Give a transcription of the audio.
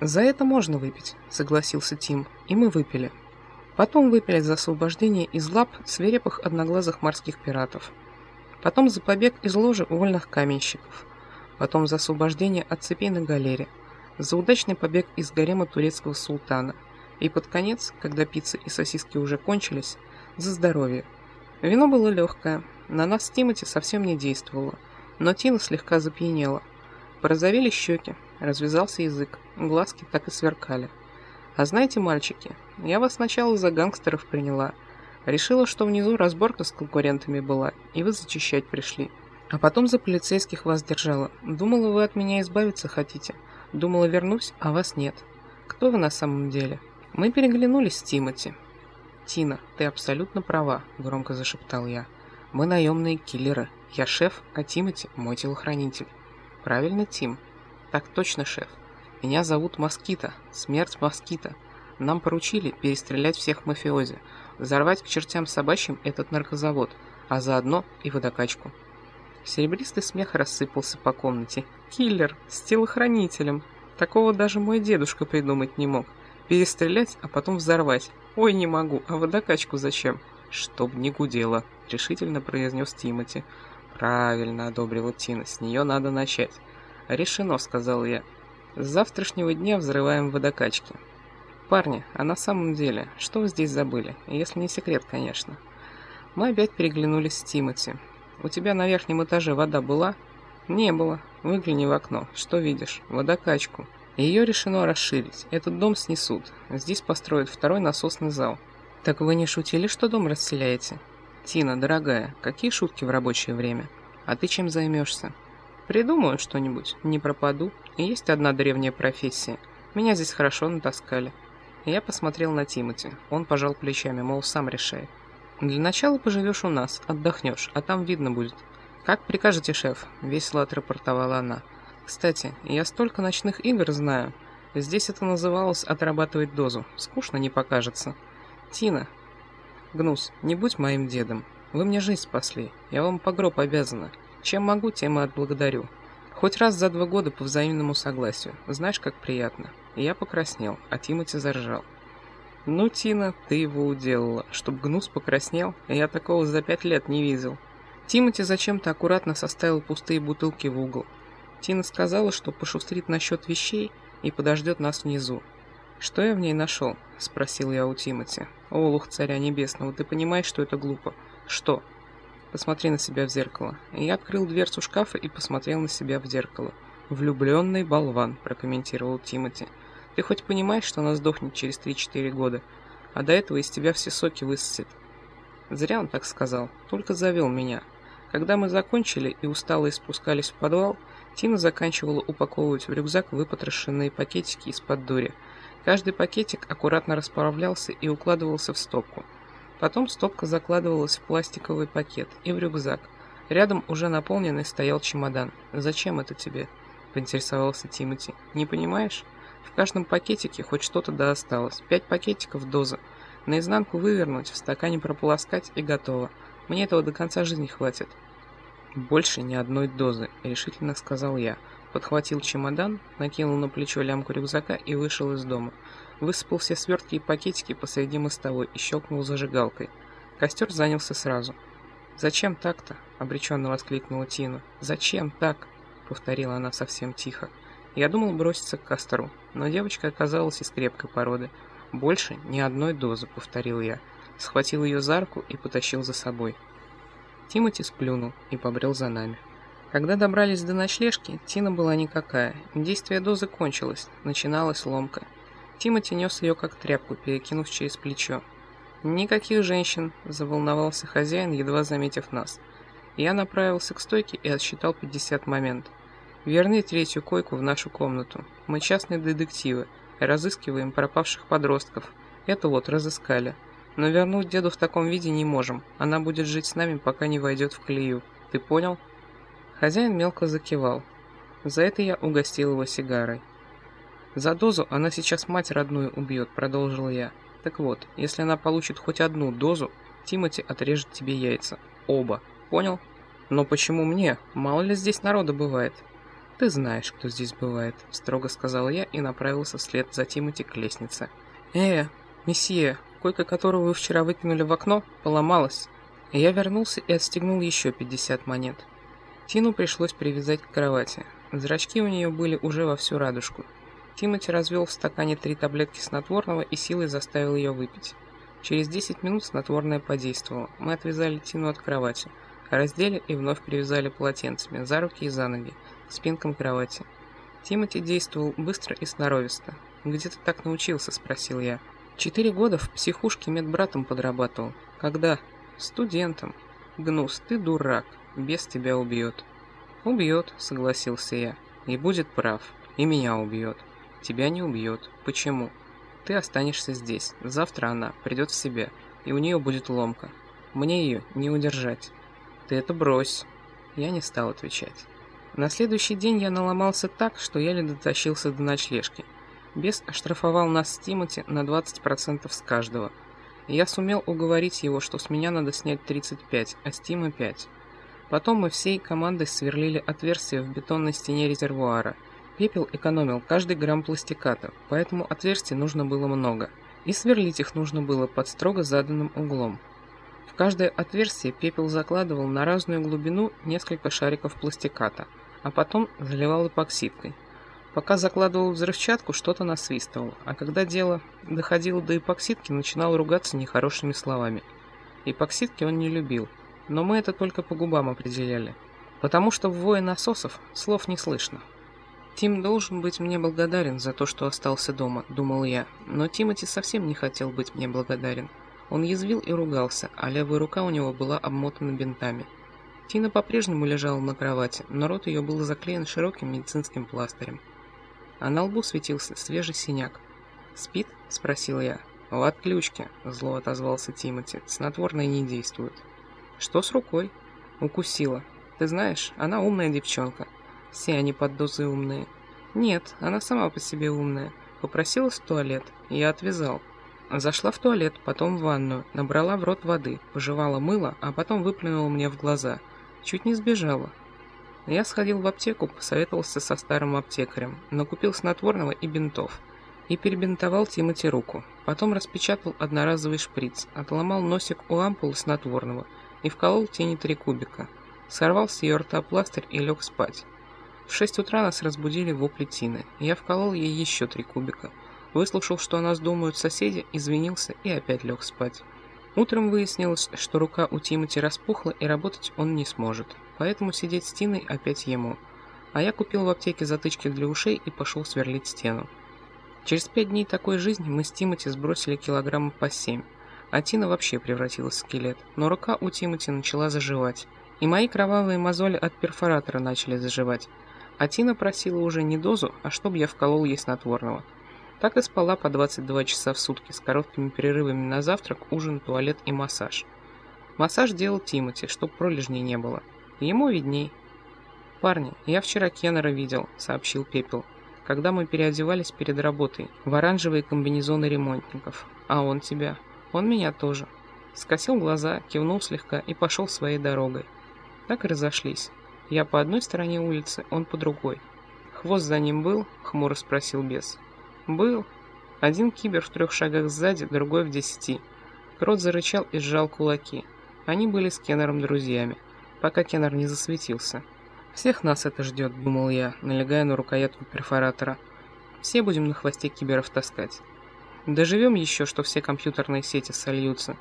«За это можно выпить», — согласился Тим, и мы выпили. Потом выпили за освобождение из лап свирепых одноглазых морских пиратов. Потом за побег из ложи вольных каменщиков. Потом за освобождение от цепей на галере. За удачный побег из гарема турецкого султана. И под конец, когда пицца и сосиски уже кончились, за здоровье. Вино было легкое, на нас Тимати совсем не действовало, но Тина слегка запьянела. Порозовели щеки, развязался язык, глазки так и сверкали. А знаете, мальчики, я вас сначала за гангстеров приняла. Решила, что внизу разборка с конкурентами была, и вы зачищать пришли. А потом за полицейских вас держала. Думала, вы от меня избавиться хотите. Думала, вернусь, а вас нет. Кто вы на самом деле? Мы переглянулись с Тимати. «Тина, ты абсолютно права», — громко зашептал я. «Мы наемные киллеры. Я шеф, а Тимати — мой телохранитель». «Правильно, Тим?» «Так точно, шеф. Меня зовут Москита. Смерть Москита. Нам поручили перестрелять всех мафиози, взорвать к чертям собачьим этот наркозавод, а заодно и водокачку». Серебристый смех рассыпался по комнате. «Киллер! С телохранителем! Такого даже мой дедушка придумать не мог. Перестрелять, а потом взорвать. Ой, не могу, а водокачку зачем? Чтоб не гудело, решительно произнес Тимати. Правильно, одобрила Тина, с нее надо начать. Решено, сказал я. С завтрашнего дня взрываем водокачки. Парни, а на самом деле, что вы здесь забыли? Если не секрет, конечно. Мы опять переглянулись с Тимати. У тебя на верхнем этаже вода была? Не было. Выгляни в окно. Что видишь? Водокачку. Ее решено расширить. Этот дом снесут. Здесь построят второй насосный зал. Так вы не шутили, что дом расселяете? Тина, дорогая, какие шутки в рабочее время? А ты чем займешься? Придумаю что-нибудь, не пропаду. И есть одна древняя профессия. Меня здесь хорошо натаскали. Я посмотрел на Тимати. Он пожал плечами, мол, сам решай. Для начала поживешь у нас, отдохнешь, а там видно будет. Как прикажете, шеф? Весело отрапортовала она. Кстати, я столько ночных игр знаю. Здесь это называлось отрабатывать дозу. Скучно не покажется. Тина. Гнус, не будь моим дедом. Вы мне жизнь спасли. Я вам по гроб обязана. Чем могу, тем и отблагодарю. Хоть раз за два года по взаимному согласию. Знаешь, как приятно. я покраснел, а Тимати заржал. Ну, Тина, ты его уделала. Чтоб Гнус покраснел, я такого за пять лет не видел. Тимати зачем-то аккуратно составил пустые бутылки в угол. Тина сказала, что пошустрит насчет вещей и подождет нас внизу. «Что я в ней нашел?» – спросил я у Тимати. «Олух царя небесного, ты понимаешь, что это глупо?» «Что?» «Посмотри на себя в зеркало». я открыл дверцу шкафа и посмотрел на себя в зеркало. «Влюбленный болван», – прокомментировал Тимати. «Ты хоть понимаешь, что она сдохнет через 3-4 года? А до этого из тебя все соки высосет». Зря он так сказал, только завел меня. Когда мы закончили и усталые спускались в подвал, Тина заканчивала упаковывать в рюкзак выпотрошенные пакетики из-под дури. Каждый пакетик аккуратно расправлялся и укладывался в стопку. Потом стопка закладывалась в пластиковый пакет и в рюкзак. Рядом уже наполненный стоял чемодан. «Зачем это тебе?» – поинтересовался Тимати. «Не понимаешь? В каждом пакетике хоть что-то да осталось. Пять пакетиков доза. Наизнанку вывернуть, в стакане прополоскать и готово. Мне этого до конца жизни хватит». «Больше ни одной дозы», — решительно сказал я. Подхватил чемодан, накинул на плечо лямку рюкзака и вышел из дома. Высыпал все свертки и пакетики посреди мостовой и щелкнул зажигалкой. Костер занялся сразу. «Зачем так-то?» — обреченно воскликнула Тина. «Зачем так?» — повторила она совсем тихо. Я думал броситься к костру, но девочка оказалась из крепкой породы. «Больше ни одной дозы», — повторил я. Схватил ее за руку и потащил за собой. Тимати сплюнул и побрел за нами. Когда добрались до ночлежки, Тина была никакая. Действие дозы кончилось, начиналась ломка. Тимати нес ее как тряпку, перекинув через плечо. «Никаких женщин», – заволновался хозяин, едва заметив нас. Я направился к стойке и отсчитал 50 момент. «Верни третью койку в нашу комнату. Мы частные детективы, разыскиваем пропавших подростков. Это вот разыскали. Но вернуть деду в таком виде не можем. Она будет жить с нами, пока не войдет в колею. Ты понял?» Хозяин мелко закивал. За это я угостил его сигарой. «За дозу она сейчас мать родную убьет», — продолжил я. «Так вот, если она получит хоть одну дозу, Тимати отрежет тебе яйца. Оба. Понял? Но почему мне? Мало ли здесь народа бывает». «Ты знаешь, кто здесь бывает», — строго сказал я и направился вслед за Тимати к лестнице. «Э, месье, койка которую вы вчера выкинули в окно, поломалась». Я вернулся и отстегнул еще 50 монет. Тину пришлось привязать к кровати. Зрачки у нее были уже во всю радужку. Тимати развел в стакане три таблетки снотворного и силой заставил ее выпить. Через 10 минут снотворное подействовало. Мы отвязали Тину от кровати, раздели и вновь привязали полотенцами за руки и за ноги к спинкам кровати. Тимати действовал быстро и сноровисто. «Где ты так научился?» – спросил я. «Четыре года в психушке медбратом подрабатывал. Когда?» «Студентом». «Гнус, ты дурак бес тебя убьет». «Убьет», — согласился я. «И будет прав. И меня убьет. Тебя не убьет. Почему? Ты останешься здесь. Завтра она придет в себя, и у нее будет ломка. Мне ее не удержать. Ты это брось». Я не стал отвечать. На следующий день я наломался так, что еле дотащился до ночлежки. Бес оштрафовал нас с Тимати на 20% с каждого. Я сумел уговорить его, что с меня надо снять 35, а с Тима 5. Потом мы всей командой сверлили отверстия в бетонной стене резервуара. Пепел экономил каждый грамм пластиката, поэтому отверстий нужно было много. И сверлить их нужно было под строго заданным углом. В каждое отверстие пепел закладывал на разную глубину несколько шариков пластиката, а потом заливал эпоксидкой. Пока закладывал взрывчатку, что-то насвистывал, а когда дело доходило до эпоксидки, начинал ругаться нехорошими словами. Эпоксидки он не любил – но мы это только по губам определяли, потому что в вое насосов слов не слышно. Тим должен быть мне благодарен за то, что остался дома, думал я, но Тимати совсем не хотел быть мне благодарен. Он язвил и ругался, а левая рука у него была обмотана бинтами. Тина по-прежнему лежала на кровати, но рот ее был заклеен широким медицинским пластырем. А на лбу светился свежий синяк. «Спит?» – спросил я. «В отключке», – зло отозвался Тимати. «Снотворное не действует». Что с рукой? Укусила. Ты знаешь, она умная девчонка. Все они под дозой умные. Нет, она сама по себе умная. Попросилась в туалет, я отвязал. Зашла в туалет, потом в ванную, набрала в рот воды, пожевала мыло, а потом выплюнула мне в глаза. Чуть не сбежала. Я сходил в аптеку, посоветовался со старым аптекарем, но купил снотворного и бинтов. И перебинтовал Тимати руку. Потом распечатал одноразовый шприц, отломал носик у ампулы снотворного – и вколол тени три кубика. Сорвал с ее рта пластырь и лег спать. В шесть утра нас разбудили вопли Тины. Я вколол ей еще три кубика. Выслушал, что о нас думают соседи, извинился и опять лег спать. Утром выяснилось, что рука у Тимати распухла и работать он не сможет. Поэтому сидеть с опять ему. А я купил в аптеке затычки для ушей и пошел сверлить стену. Через пять дней такой жизни мы с Тимати сбросили килограмма по семь а Тина вообще превратилась в скелет. Но рука у Тимати начала заживать. И мои кровавые мозоли от перфоратора начали заживать. А Тина просила уже не дозу, а чтобы я вколол ей снотворного. Так и спала по 22 часа в сутки с короткими перерывами на завтрак, ужин, туалет и массаж. Массаж делал Тимати, чтоб пролежней не было. Ему видней. «Парни, я вчера Кеннера видел», — сообщил Пепел, когда мы переодевались перед работой в оранжевые комбинезоны ремонтников. «А он тебя?» Он меня тоже. Скосил глаза, кивнул слегка и пошел своей дорогой. Так и разошлись. Я по одной стороне улицы, он по другой. Хвост за ним был? Хмуро спросил бес. Был. Один кибер в трех шагах сзади, другой в десяти. Крот зарычал и сжал кулаки. Они были с Кеннером друзьями, пока Кеннер не засветился. «Всех нас это ждет», — думал я, налегая на рукоятку перфоратора. «Все будем на хвосте киберов таскать». Доживем еще, что все компьютерные сети сольются.